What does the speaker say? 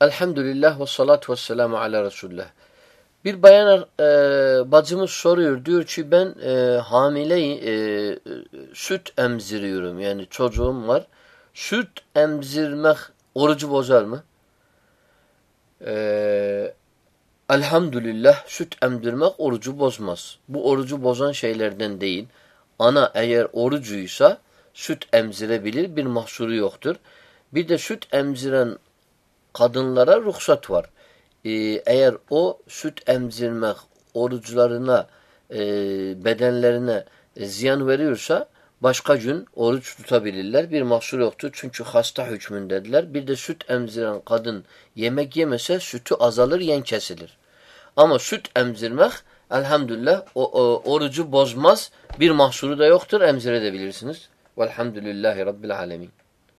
Elhamdülillah ve salatu ve selamu ala Resulullah. Bir bayan e, bacımız soruyor. Diyor ki ben e, hamileyim, e, süt emziriyorum. Yani çocuğum var. Süt emzirmek orucu bozar mı? E, elhamdülillah süt emzirmek orucu bozmaz. Bu orucu bozan şeylerden değil. Ana eğer orucuysa süt emzirebilir. Bir mahsuru yoktur. Bir de süt emziren kadınlara ruhsat var. Ee, eğer o süt emzirmek oruçlarına, e, bedenlerine e, ziyan veriyorsa başka gün oruç tutabilirler. Bir mahsur yoktur. Çünkü hasta hükmündedirler. Bir de süt emziren kadın yemek yemese sütü azalır, yen kesilir. Ama süt emzirmek elhamdülillah o, o, orucu bozmaz. Bir mahsuru da yoktur. Emzirebilirsiniz. Velhamdülillahi Rabbil alemin.